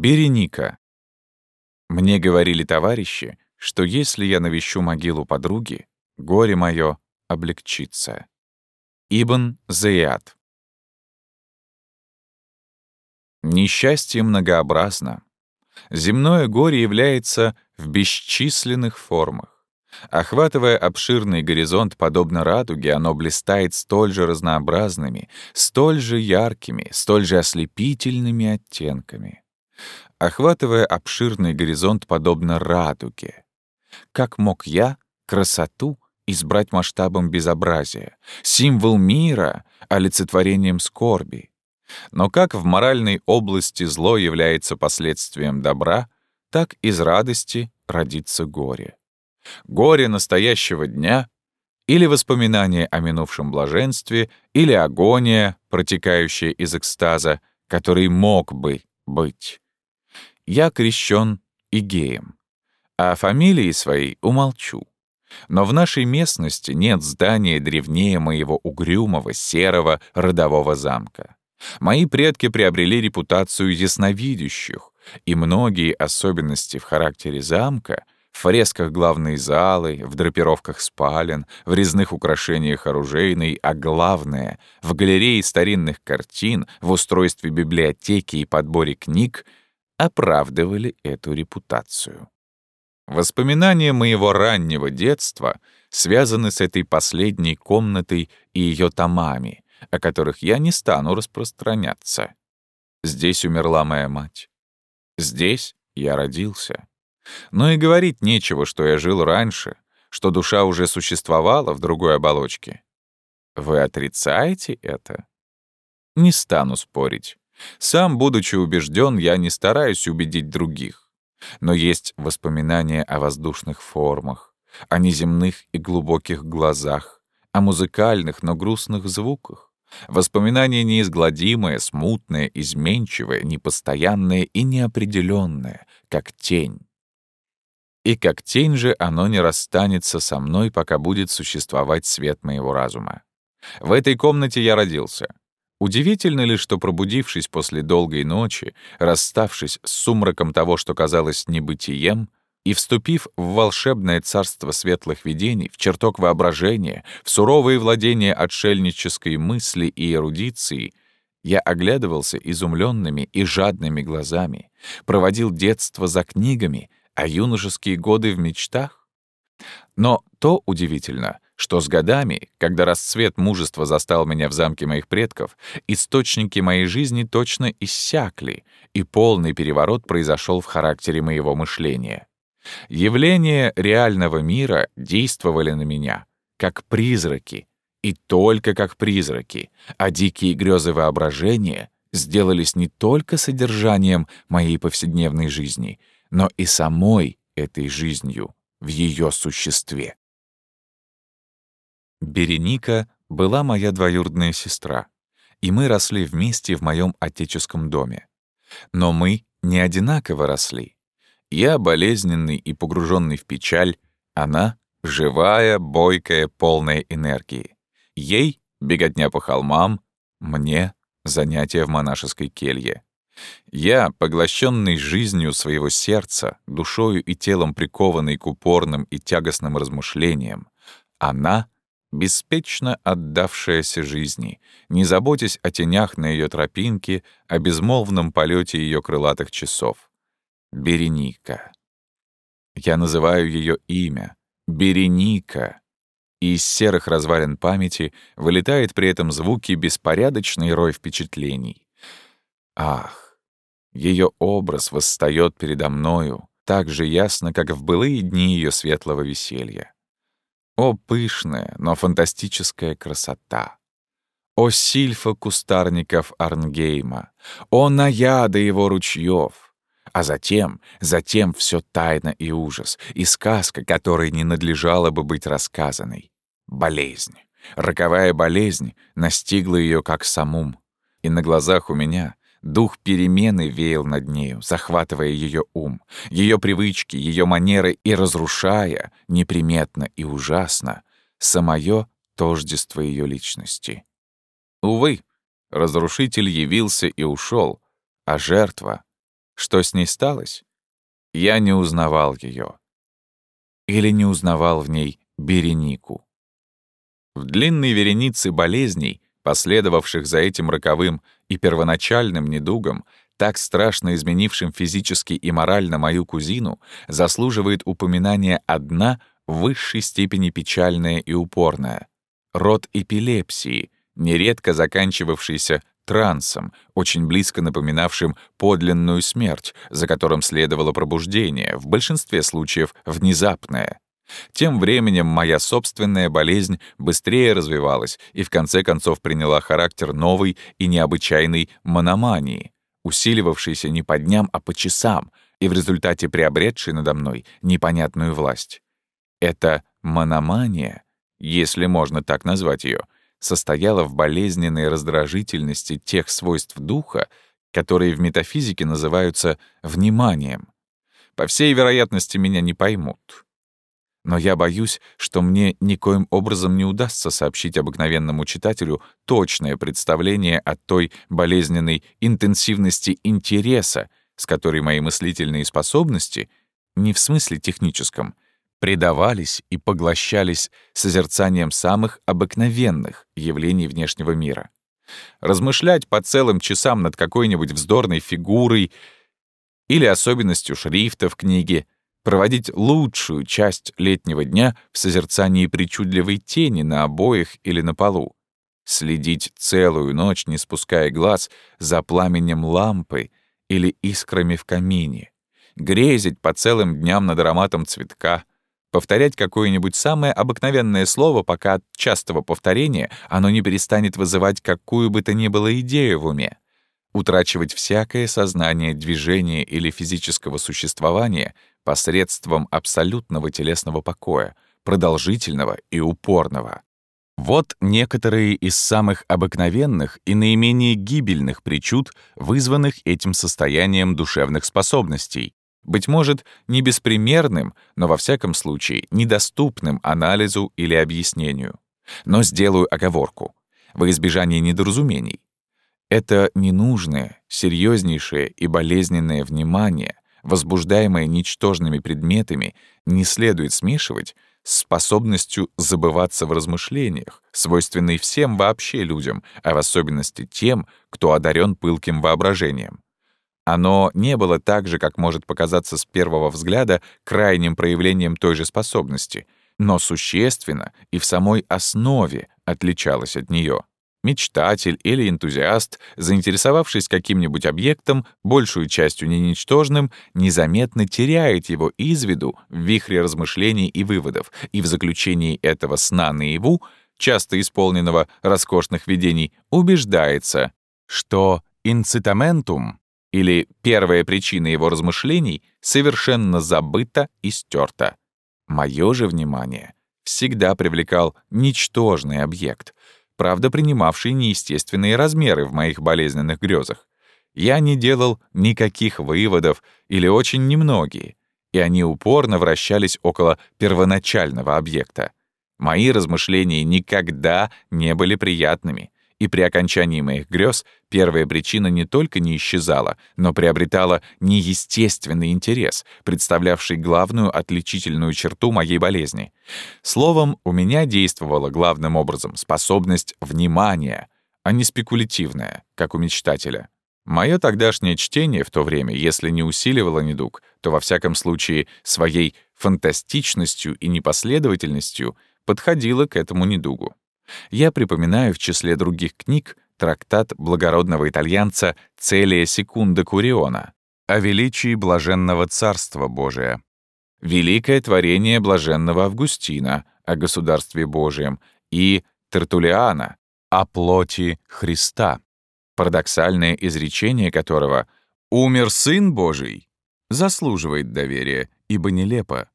Береника. Мне говорили товарищи, что если я навещу могилу подруги, горе мое облегчится. Ибн Заяд. Несчастье многообразно. Земное горе является в бесчисленных формах. Охватывая обширный горизонт, подобно радуге, оно блистает столь же разнообразными, столь же яркими, столь же ослепительными оттенками. Охватывая обширный горизонт, подобно радуге. Как мог я красоту избрать масштабом безобразия, символ мира — олицетворением скорби? Но как в моральной области зло является последствием добра, так из радости родится горе. Горе настоящего дня или воспоминание о минувшем блаженстве, или агония, протекающая из экстаза, который мог бы быть. Я крещен Игеем, а фамилии своей умолчу. Но в нашей местности нет здания древнее моего угрюмого, серого родового замка. Мои предки приобрели репутацию ясновидящих, и многие особенности в характере замка — в фресках главной залы, в драпировках спален, в резных украшениях оружейной, а главное — в галерее старинных картин, в устройстве библиотеки и подборе книг — оправдывали эту репутацию. Воспоминания моего раннего детства связаны с этой последней комнатой и ее томами, о которых я не стану распространяться. Здесь умерла моя мать. Здесь я родился. Но и говорить нечего, что я жил раньше, что душа уже существовала в другой оболочке. Вы отрицаете это? Не стану спорить. Сам, будучи убежден, я не стараюсь убедить других. Но есть воспоминания о воздушных формах, о неземных и глубоких глазах, о музыкальных, но грустных звуках. Воспоминание неизгладимое, смутное, изменчивое, непостоянное и неопределенное, как тень. И как тень же оно не расстанется со мной, пока будет существовать свет моего разума. В этой комнате я родился. Удивительно ли, что, пробудившись после долгой ночи, расставшись с сумраком того, что казалось небытием, и вступив в волшебное царство светлых видений, в чертог воображения, в суровые владения отшельнической мысли и эрудиции, я оглядывался изумленными и жадными глазами, проводил детство за книгами — а юношеские годы в мечтах? Но то удивительно, что с годами, когда расцвет мужества застал меня в замке моих предков, источники моей жизни точно иссякли, и полный переворот произошел в характере моего мышления. Явления реального мира действовали на меня, как призраки, и только как призраки, а дикие грезы воображения сделались не только содержанием моей повседневной жизни, но и самой этой жизнью в ее существе. Береника была моя двоюродная сестра, и мы росли вместе в моем отеческом доме. Но мы не одинаково росли. Я болезненный и погруженный в печаль, она — живая, бойкая, полная энергии. Ей — беготня по холмам, мне — занятия в монашеской келье. Я, поглощенный жизнью своего сердца, душою и телом прикованный к упорным и тягостным размышлениям, она — беспечно отдавшаяся жизни, не заботясь о тенях на ее тропинке, о безмолвном полете ее крылатых часов. Береника. Я называю ее имя — Береника. И из серых развалин памяти вылетает при этом звуки беспорядочный рой впечатлений. Ах, ее образ восстает передо мною так же ясно, как в былые дни ее светлого веселья. О, пышная, но фантастическая красота! О, сильфа кустарников Арнгейма! О, наяда его ручьев! А затем, затем все тайна и ужас, и сказка, которой не надлежало бы быть рассказанной. Болезнь. Роковая болезнь настигла ее как самум. И на глазах у меня Дух перемены веял над нею, захватывая ее ум, ее привычки, ее манеры и разрушая, неприметно и ужасно, самое тождество ее личности. Увы, разрушитель явился и ушел, а жертва... Что с ней сталось? Я не узнавал ее. Или не узнавал в ней Беренику. В длинной веренице болезней, последовавших за этим роковым и первоначальным недугом, так страшно изменившим физически и морально мою кузину, заслуживает упоминания одна в высшей степени печальная и упорная — род эпилепсии, нередко заканчивавшийся трансом, очень близко напоминавшим подлинную смерть, за которым следовало пробуждение, в большинстве случаев внезапное. Тем временем моя собственная болезнь быстрее развивалась и в конце концов приняла характер новой и необычайной мономании — усиливавшийся не по дням, а по часам, и в результате приобретший надо мной непонятную власть. Эта мономания, если можно так назвать ее, состояла в болезненной раздражительности тех свойств духа, которые в метафизике называются вниманием. По всей вероятности, меня не поймут. Но я боюсь, что мне никоим образом не удастся сообщить обыкновенному читателю точное представление о той болезненной интенсивности интереса, с которой мои мыслительные способности, не в смысле техническом, предавались и поглощались созерцанием самых обыкновенных явлений внешнего мира. Размышлять по целым часам над какой-нибудь вздорной фигурой или особенностью шрифта в книге — проводить лучшую часть летнего дня в созерцании причудливой тени на обоях или на полу, следить целую ночь, не спуская глаз, за пламенем лампы или искрами в камине, грезить по целым дням над ароматом цветка, повторять какое-нибудь самое обыкновенное слово, пока от частого повторения оно не перестанет вызывать какую бы то ни было идею в уме, утрачивать всякое сознание движения или физического существования — посредством абсолютного телесного покоя, продолжительного и упорного. Вот некоторые из самых обыкновенных и наименее гибельных причуд, вызванных этим состоянием душевных способностей, быть может, не беспримерным, но во всяком случае недоступным анализу или объяснению. Но сделаю оговорку, во избежание недоразумений. Это ненужное, серьезнейшее и болезненное внимание, возбуждаемое ничтожными предметами, не следует смешивать с способностью забываться в размышлениях, свойственной всем вообще людям, а в особенности тем, кто одарен пылким воображением. Оно не было так же, как может показаться с первого взгляда, крайним проявлением той же способности, но существенно и в самой основе отличалось от нее. Мечтатель или энтузиаст, заинтересовавшись каким-нибудь объектом, большую частью не ничтожным, незаметно теряет его из виду в вихре размышлений и выводов, и в заключении этого сна наяву, часто исполненного роскошных видений, убеждается, что инцитаментум, или первая причина его размышлений, совершенно забыта и стерта. Мое же внимание всегда привлекал ничтожный объект — правда принимавший неестественные размеры в моих болезненных грезах. Я не делал никаких выводов или очень немногие, и они упорно вращались около первоначального объекта. Мои размышления никогда не были приятными, и при окончании моих грез первая причина не только не исчезала, но приобретала неестественный интерес, представлявший главную отличительную черту моей болезни. Словом, у меня действовала главным образом способность внимания, а не спекулятивная, как у мечтателя. Мое тогдашнее чтение в то время, если не усиливало недуг, то во всяком случае своей фантастичностью и непоследовательностью подходило к этому недугу. Я припоминаю в числе других книг трактат благородного итальянца Целия Секунда Куриона о величии блаженного Царства Божия, великое творение блаженного Августина о государстве Божием и Тертулиана о плоти Христа, парадоксальное изречение которого «Умер Сын Божий» заслуживает доверия, ибо нелепо.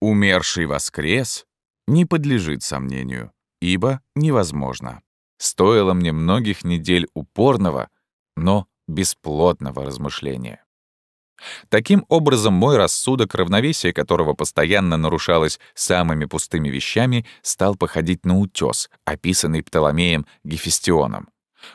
«Умерший воскрес» не подлежит сомнению ибо невозможно. Стоило мне многих недель упорного, но бесплодного размышления. Таким образом, мой рассудок, равновесие которого постоянно нарушалось самыми пустыми вещами, стал походить на утес, описанный Птоломеем Гефестионом.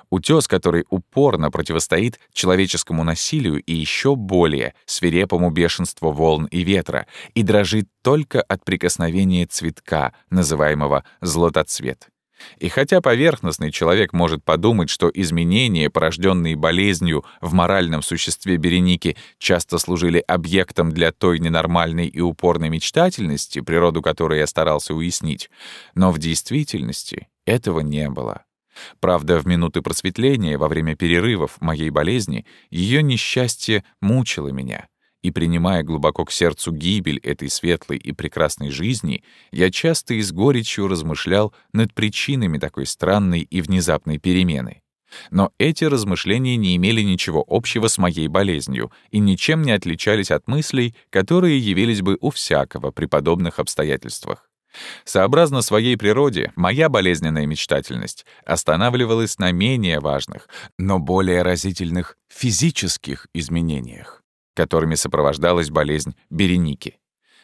Утес, который упорно противостоит человеческому насилию и еще более свирепому бешенству волн и ветра, и дрожит только от прикосновения цветка, называемого златоцвет. И хотя поверхностный человек может подумать, что изменения, порожденные болезнью в моральном существе Береники, часто служили объектом для той ненормальной и упорной мечтательности, природу которой я старался уяснить, но в действительности этого не было. Правда, в минуты просветления, во время перерывов моей болезни, ее несчастье мучило меня. И принимая глубоко к сердцу гибель этой светлой и прекрасной жизни, я часто и с горечью размышлял над причинами такой странной и внезапной перемены. Но эти размышления не имели ничего общего с моей болезнью и ничем не отличались от мыслей, которые явились бы у всякого при подобных обстоятельствах. Сообразно своей природе, моя болезненная мечтательность останавливалась на менее важных, но более разительных физических изменениях, которыми сопровождалась болезнь Береники.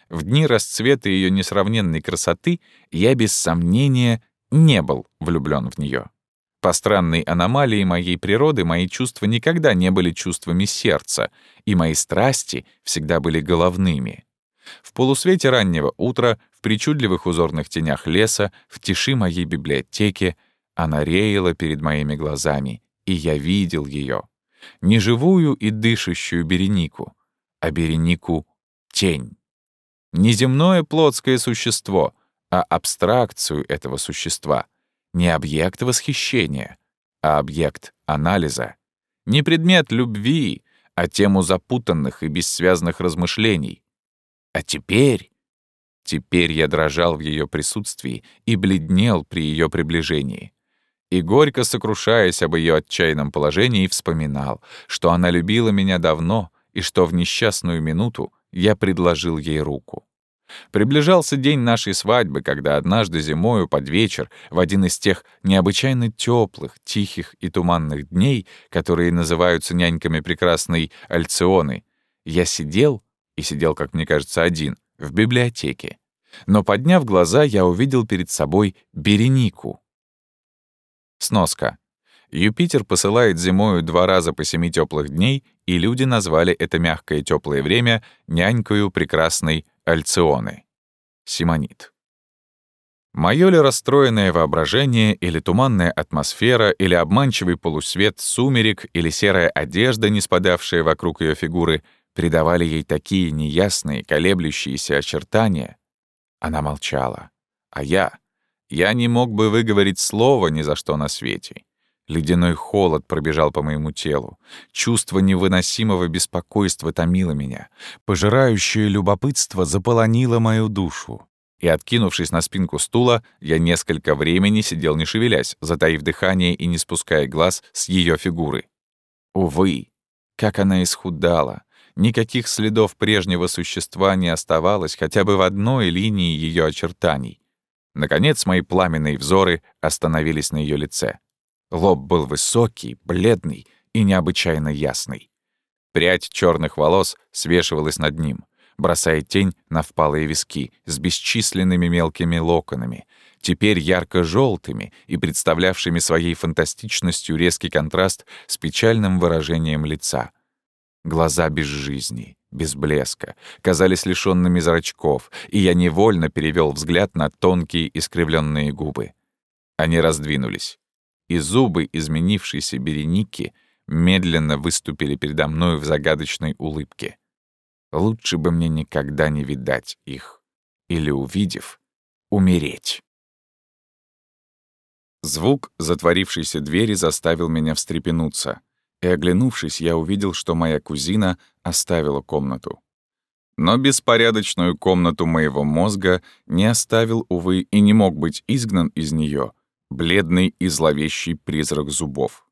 В дни расцвета ее несравненной красоты я без сомнения не был влюблен в нее. По странной аномалии моей природы мои чувства никогда не были чувствами сердца, и мои страсти всегда были головными. В полусвете раннего утра в причудливых узорных тенях леса, в тиши моей библиотеки, она реяла перед моими глазами, и я видел ее. Не живую и дышащую Беренику, а Беренику — тень. Не земное плотское существо, а абстракцию этого существа. Не объект восхищения, а объект анализа. Не предмет любви, а тему запутанных и бессвязных размышлений. А теперь Теперь я дрожал в ее присутствии и бледнел при ее приближении. И горько сокрушаясь об ее отчаянном положении, вспоминал, что она любила меня давно и что в несчастную минуту я предложил ей руку. Приближался день нашей свадьбы, когда однажды зимою под вечер, в один из тех необычайно теплых, тихих и туманных дней, которые называются няньками прекрасной Альционы, я сидел, и сидел, как мне кажется, один, в библиотеке. Но, подняв глаза, я увидел перед собой Беренику. Сноска. Юпитер посылает зимою два раза по семи теплых дней, и люди назвали это мягкое теплое время нянькою прекрасной Альционы. Симонит. Моё ли расстроенное воображение, или туманная атмосфера, или обманчивый полусвет сумерек, или серая одежда, не спадавшая вокруг ее фигуры — придавали ей такие неясные, колеблющиеся очертания. Она молчала. А я... Я не мог бы выговорить слова ни за что на свете. Ледяной холод пробежал по моему телу. Чувство невыносимого беспокойства томило меня. Пожирающее любопытство заполонило мою душу. И, откинувшись на спинку стула, я несколько времени сидел не шевелясь, затаив дыхание и не спуская глаз с ее фигуры. Увы, как она исхудала, Никаких следов прежнего существа не оставалось хотя бы в одной линии ее очертаний. Наконец, мои пламенные взоры остановились на ее лице. Лоб был высокий, бледный и необычайно ясный. Прядь черных волос свешивалась над ним, бросая тень на впалые виски с бесчисленными мелкими локонами, теперь ярко желтыми и представлявшими своей фантастичностью резкий контраст с печальным выражением лица — Глаза без жизни, без блеска, казались лишёнными зрачков, и я невольно перевёл взгляд на тонкие искривленные губы. Они раздвинулись, и зубы изменившейся Береники медленно выступили передо мной в загадочной улыбке. Лучше бы мне никогда не видать их. Или, увидев, умереть. Звук затворившейся двери заставил меня встрепенуться и, оглянувшись, я увидел, что моя кузина оставила комнату. Но беспорядочную комнату моего мозга не оставил, увы, и не мог быть изгнан из нее бледный и зловещий призрак зубов.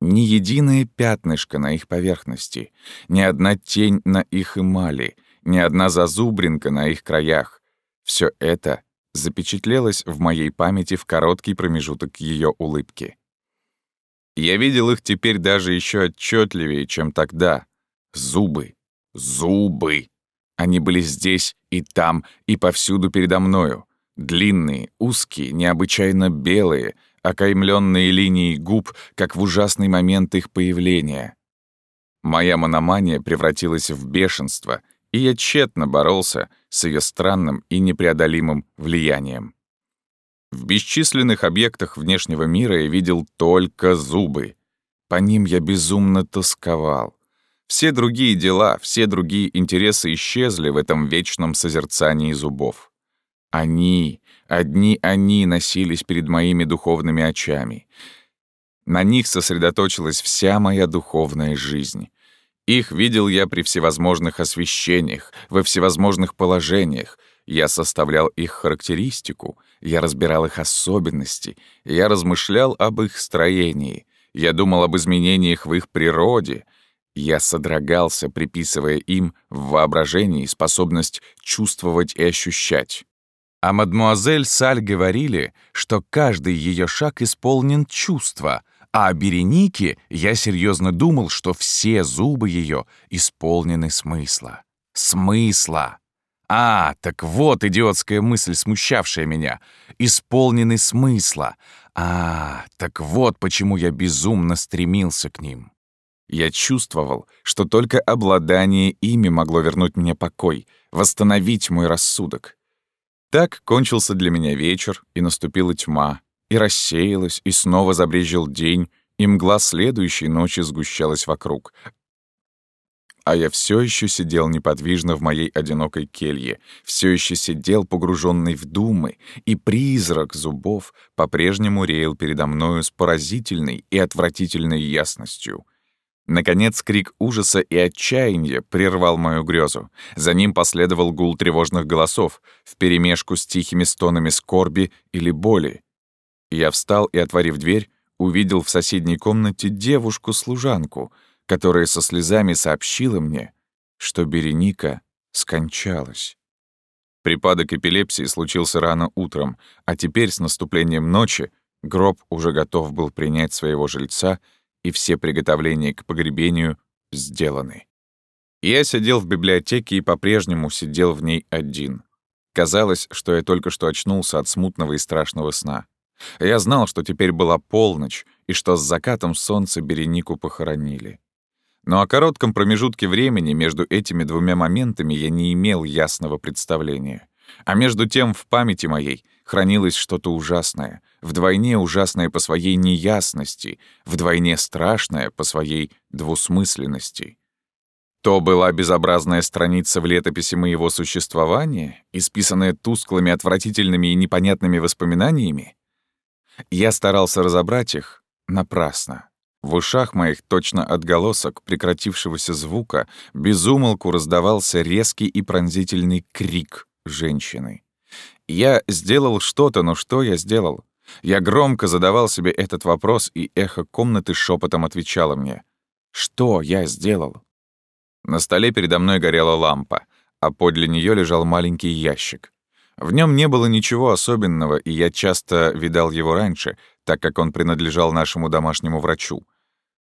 Ни единое пятнышко на их поверхности, ни одна тень на их эмали, ни одна зазубринка на их краях — все это запечатлелось в моей памяти в короткий промежуток ее улыбки. Я видел их теперь даже еще отчетливее, чем тогда. Зубы. Зубы. Они были здесь и там, и повсюду передо мною. Длинные, узкие, необычайно белые, окаймленные линией губ, как в ужасный момент их появления. Моя мономания превратилась в бешенство, и я тщетно боролся с ее странным и непреодолимым влиянием. В бесчисленных объектах внешнего мира я видел только зубы. По ним я безумно тосковал. Все другие дела, все другие интересы исчезли в этом вечном созерцании зубов. Они, одни они носились перед моими духовными очами. На них сосредоточилась вся моя духовная жизнь. Их видел я при всевозможных освещениях, во всевозможных положениях. Я составлял их характеристику, я разбирал их особенности, я размышлял об их строении, я думал об изменениях в их природе, я содрогался, приписывая им в воображении способность чувствовать и ощущать. А мадмуазель Саль говорили, что каждый ее шаг исполнен чувства, а о Беренике я серьезно думал, что все зубы ее исполнены смысла. Смысла! А, так вот идиотская мысль, смущавшая меня. Исполнены смысла. А, так вот почему я безумно стремился к ним. Я чувствовал, что только обладание ими могло вернуть мне покой, восстановить мой рассудок. Так кончился для меня вечер, и наступила тьма, и рассеялась, и снова забрежил день, и мгла следующей ночи сгущалась вокруг. А я все еще сидел неподвижно в моей одинокой келье, все еще сидел погруженный в думы, и призрак зубов по-прежнему реял передо мною с поразительной и отвратительной ясностью — Наконец, крик ужаса и отчаяния прервал мою грезу. За ним последовал гул тревожных голосов, вперемешку с тихими стонами скорби или боли. Я встал и, отворив дверь, увидел в соседней комнате девушку-служанку, которая со слезами сообщила мне, что Береника скончалась. Припадок эпилепсии случился рано утром, а теперь с наступлением ночи гроб уже готов был принять своего жильца — и все приготовления к погребению сделаны. Я сидел в библиотеке и по-прежнему сидел в ней один. Казалось, что я только что очнулся от смутного и страшного сна. Я знал, что теперь была полночь, и что с закатом солнца Беренику похоронили. Но о коротком промежутке времени между этими двумя моментами я не имел ясного представления. А между тем в памяти моей хранилось что-то ужасное, вдвойне ужасное по своей неясности, вдвойне страшное по своей двусмысленности. То была безобразная страница в летописи моего существования, исписанная тусклыми, отвратительными и непонятными воспоминаниями. Я старался разобрать их напрасно. В ушах моих точно отголосок прекратившегося звука безумолку раздавался резкий и пронзительный крик женщины. Я сделал что-то, но что я сделал? Я громко задавал себе этот вопрос, и эхо комнаты шепотом отвечало мне. Что я сделал? На столе передо мной горела лампа, а подле нее лежал маленький ящик. В нем не было ничего особенного, и я часто видал его раньше, так как он принадлежал нашему домашнему врачу.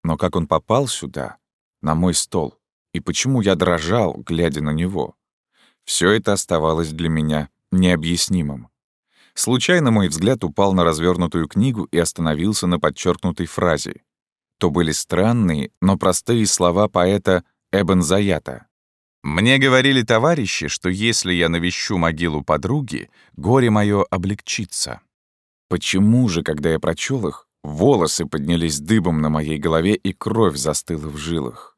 Но как он попал сюда, на мой стол, и почему я дрожал, глядя на него? Все это оставалось для меня необъяснимым. Случайно мой взгляд упал на развернутую книгу и остановился на подчеркнутой фразе. То были странные, но простые слова поэта Эбен Заята. «Мне говорили товарищи, что если я навещу могилу подруги, горе мое облегчится». Почему же, когда я прочел их, волосы поднялись дыбом на моей голове и кровь застыла в жилах?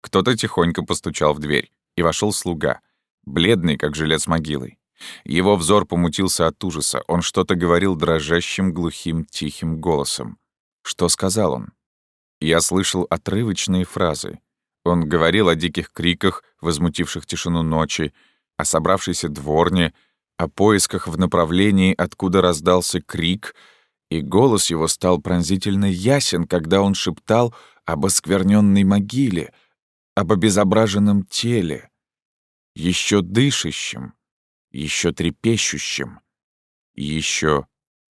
Кто-то тихонько постучал в дверь, и вошел слуга, бледный, как жилец могилой. Его взор помутился от ужаса. Он что-то говорил дрожащим, глухим, тихим голосом. Что сказал он? Я слышал отрывочные фразы. Он говорил о диких криках, возмутивших тишину ночи, о собравшейся дворне, о поисках в направлении, откуда раздался крик, и голос его стал пронзительно ясен, когда он шептал об оскверненной могиле, об обезображенном теле, еще дышащим, еще трепещущим, еще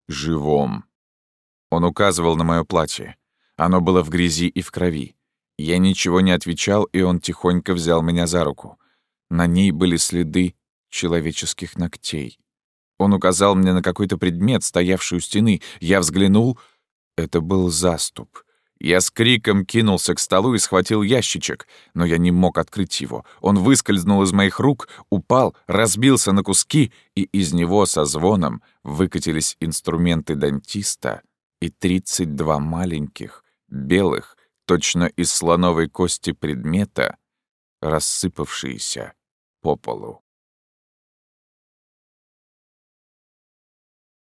живом. Он указывал на мое платье. Оно было в грязи и в крови. Я ничего не отвечал, и он тихонько взял меня за руку. На ней были следы человеческих ногтей. Он указал мне на какой-то предмет, стоявший у стены. Я взглянул. Это был заступ. Я с криком кинулся к столу и схватил ящичек, но я не мог открыть его. Он выскользнул из моих рук, упал, разбился на куски, и из него со звоном выкатились инструменты дантиста и 32 маленьких, белых, точно из слоновой кости предмета, рассыпавшиеся по полу.